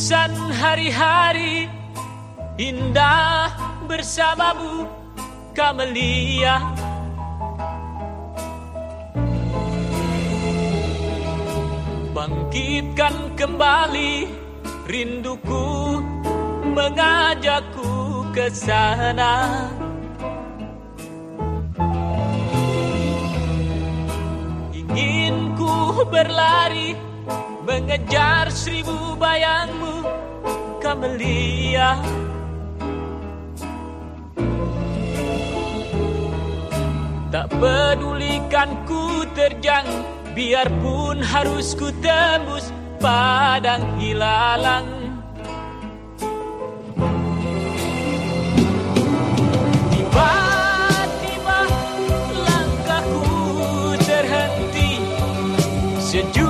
Ratusan hari-hari indah bersamamu Kamelia. Bangkitkan kembali rinduku mengajakku ke sana. Ingin ku berlari mengejar seribu bayangmu Kamelia Tak pedulikan ku terjang Biarpun harus ku tembus padang hilalang Tiba-tiba langkahku terhenti Sejuta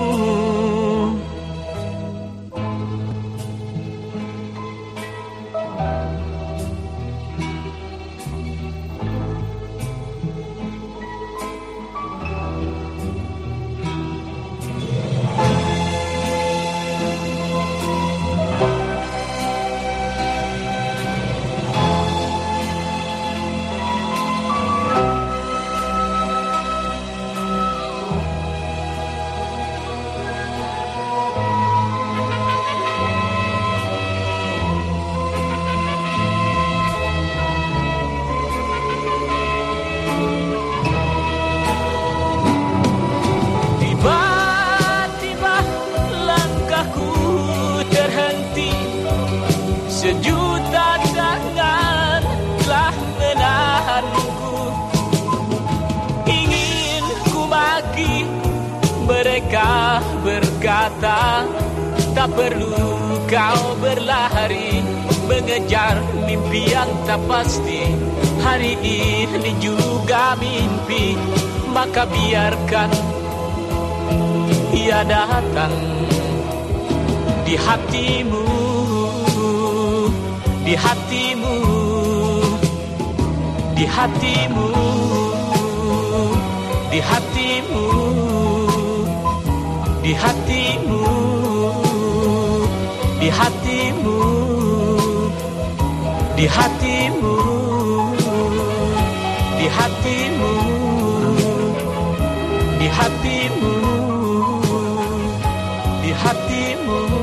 Sejuta tangan telah Ingin ku mereka berkata Tak perlu kau berlari Mengejar mimpi yang tak pasti. Hari ini juga mimpi Maka biarkan ia datang di hatimu, di hatimu, di hatimu, di hatimu, di hatimu, di hatimu, di hatimu, di hatimu, di hatimu di hatimu